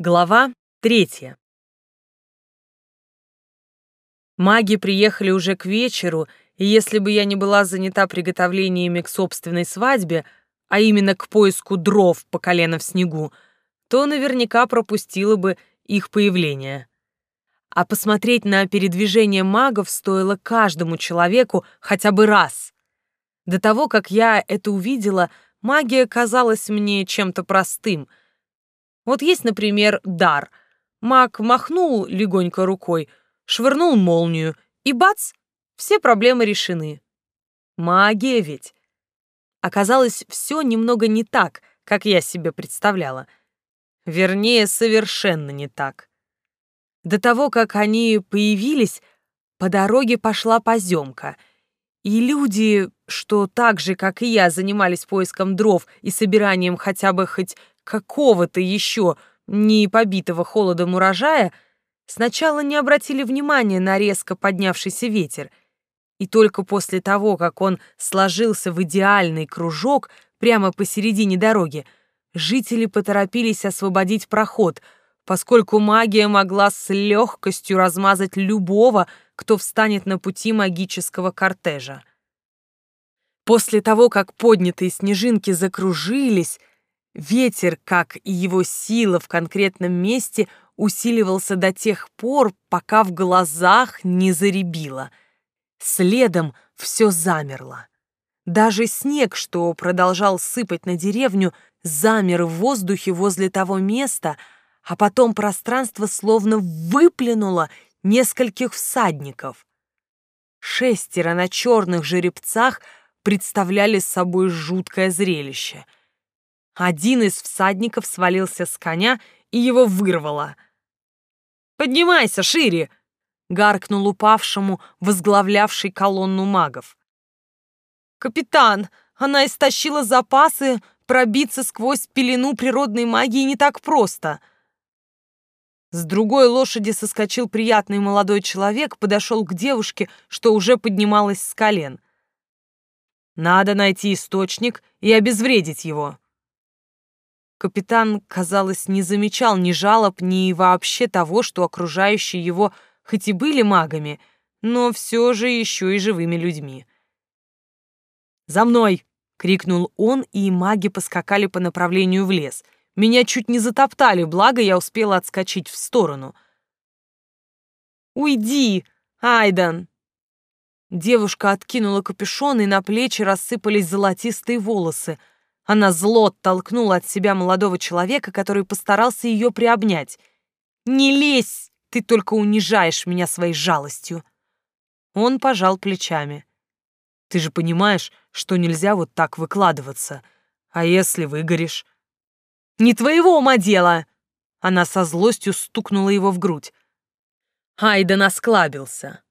Глава третья. Маги приехали уже к вечеру, и если бы я не была занята приготовлениями к собственной свадьбе, а именно к поиску дров по колено в снегу, то наверняка пропустила бы их появление. А посмотреть на передвижение магов стоило каждому человеку хотя бы раз. До того, как я это увидела, магия казалась мне чем-то простым — вот есть, например, дар. Маг махнул легонько рукой, швырнул молнию, и бац, все проблемы решены. Магия ведь. Оказалось, все немного не так, как я себе представляла. Вернее, совершенно не так. До того, как они появились, по дороге пошла поземка, и люди, что так же, как и я, занимались поиском дров и собиранием хотя бы хоть какого-то еще не побитого холодом урожая, сначала не обратили внимания на резко поднявшийся ветер, и только после того, как он сложился в идеальный кружок прямо посередине дороги, жители поторопились освободить проход, поскольку магия могла с легкостью размазать любого, кто встанет на пути магического кортежа. После того, как поднятые снежинки закружились, Ветер, как и его сила в конкретном месте, усиливался до тех пор, пока в глазах не заребило. Следом все замерло. Даже снег, что продолжал сыпать на деревню, замер в воздухе возле того места, а потом пространство словно выплюнуло нескольких всадников. Шестеро на черных жеребцах представляли собой жуткое зрелище — один из всадников свалился с коня и его вырвало. «Поднимайся шире!» — гаркнул упавшему, возглавлявший колонну магов. «Капитан, она истощила запасы, пробиться сквозь пелену природной магии не так просто». С другой лошади соскочил приятный молодой человек, подошел к девушке, что уже поднималась с колен. «Надо найти источник и обезвредить его», Капитан, казалось, не замечал ни жалоб, ни вообще того, что окружающие его хоть и были магами, но все же еще и живыми людьми. «За мной!» — крикнул он, и маги поскакали по направлению в лес. Меня чуть не затоптали, благо я успела отскочить в сторону. «Уйди, Айдан!» Девушка откинула капюшон, и на плечи рассыпались золотистые волосы — она зло толкнула от себя молодого человека, который постарался ее приобнять. «Не лезь! Ты только унижаешь меня своей жалостью!» Он пожал плечами. «Ты же понимаешь, что нельзя вот так выкладываться. А если выгоришь?» «Не твоего ума дело!» Она со злостью стукнула его в грудь. Айден осклабился.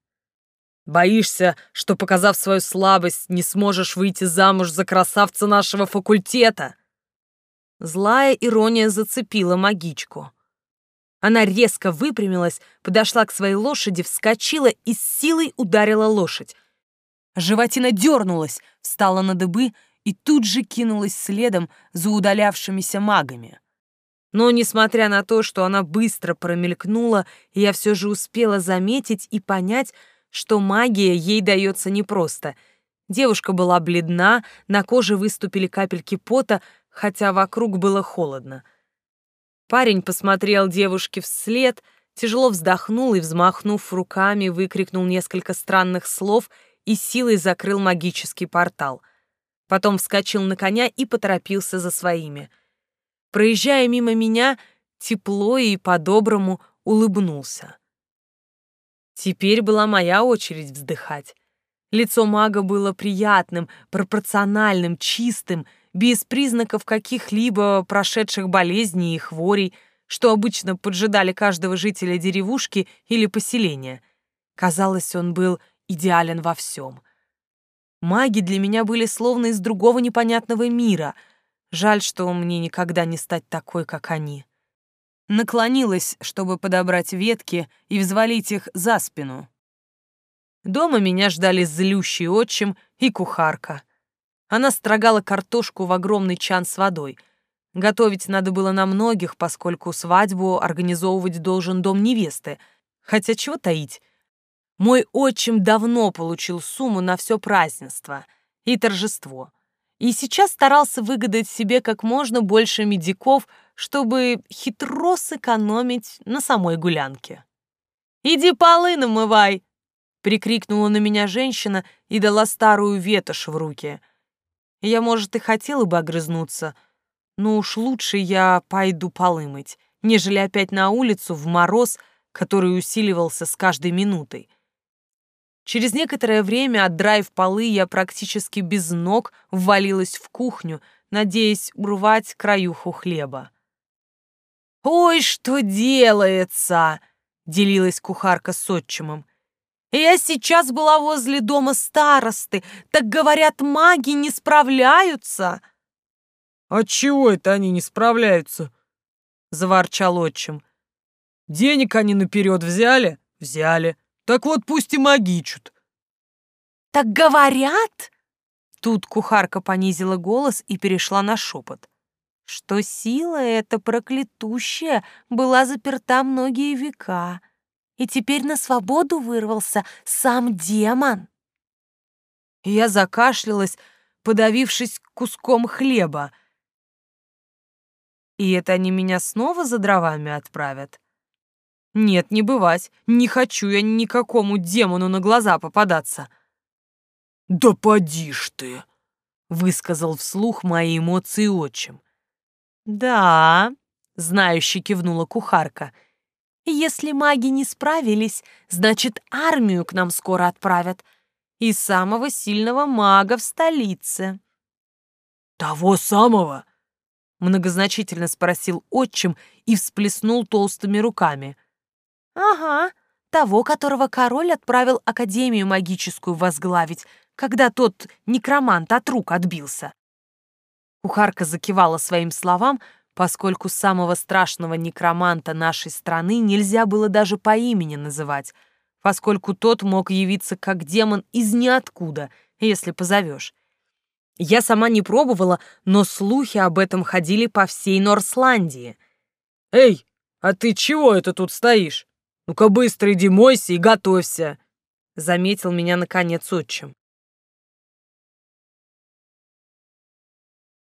Боишься, что, показав свою слабость, не сможешь выйти замуж за красавца нашего факультета?» Злая ирония зацепила магичку. Она резко выпрямилась, подошла к своей лошади, вскочила и с силой ударила лошадь. Животина дернулась, встала на дыбы и тут же кинулась следом за удалявшимися магами. Но, несмотря на то, что она быстро промелькнула, я все же успела заметить и понять, что магия ей дается непросто. Девушка была бледна, на коже выступили капельки пота, хотя вокруг было холодно. Парень посмотрел девушке вслед, тяжело вздохнул и, взмахнув руками, выкрикнул несколько странных слов и силой закрыл магический портал. Потом вскочил на коня и поторопился за своими. Проезжая мимо меня, тепло и по-доброму улыбнулся. Теперь была моя очередь вздыхать. Лицо мага было приятным, пропорциональным, чистым, без признаков каких-либо прошедших болезней и хворей, что обычно поджидали каждого жителя деревушки или поселения. Казалось, он был идеален во всем. Маги для меня были словно из другого непонятного мира. Жаль, что мне никогда не стать такой, как они наклонилась, чтобы подобрать ветки и взвалить их за спину. Дома меня ждали злющий отчим и кухарка. Она строгала картошку в огромный чан с водой. Готовить надо было на многих, поскольку свадьбу организовывать должен дом невесты. Хотя чего таить? Мой отчим давно получил сумму на все празднество и торжество. И сейчас старался выгадать себе как можно больше медиков, чтобы хитро сэкономить на самой гулянке. «Иди полы намывай!» — прикрикнула на меня женщина и дала старую ветошь в руки. Я, может, и хотела бы огрызнуться, но уж лучше я пойду полы мыть, нежели опять на улицу в мороз, который усиливался с каждой минутой. Через некоторое время, отдраив полы, я практически без ног ввалилась в кухню, надеясь урвать краюху хлеба. «Ой, что делается!» — делилась кухарка с отчимом. «Я сейчас была возле дома старосты, так, говорят, маги не справляются!» «Отчего это они не справляются?» — заворчал отчим. «Денег они наперед взяли? Взяли. Так вот пусть и магичут. Так говорят? Тут кухарка понизила голос и перешла на шепот. Что сила эта проклятущая была заперта многие века, и теперь на свободу вырвался сам демон. Я закашлялась, подавившись куском хлеба. И это они меня снова за дровами отправят? Нет, не бывать. Не хочу я никакому демону на глаза попадаться. Да поди ж ты, высказал вслух мои эмоции отчим. Да, знающе кивнула кухарка. Если маги не справились, значит, армию к нам скоро отправят. И самого сильного мага в столице. Того самого? Многозначительно спросил отчим и всплеснул толстыми руками. «Ага, того, которого король отправил Академию магическую возглавить, когда тот некромант от рук отбился». Кухарка закивала своим словам, поскольку самого страшного некроманта нашей страны нельзя было даже по имени называть, поскольку тот мог явиться как демон из ниоткуда, если позовешь. Я сама не пробовала, но слухи об этом ходили по всей Норсландии. «Эй, а ты чего это тут стоишь?» «Ну-ка быстро иди мойся и готовься!» Заметил меня наконец отчим.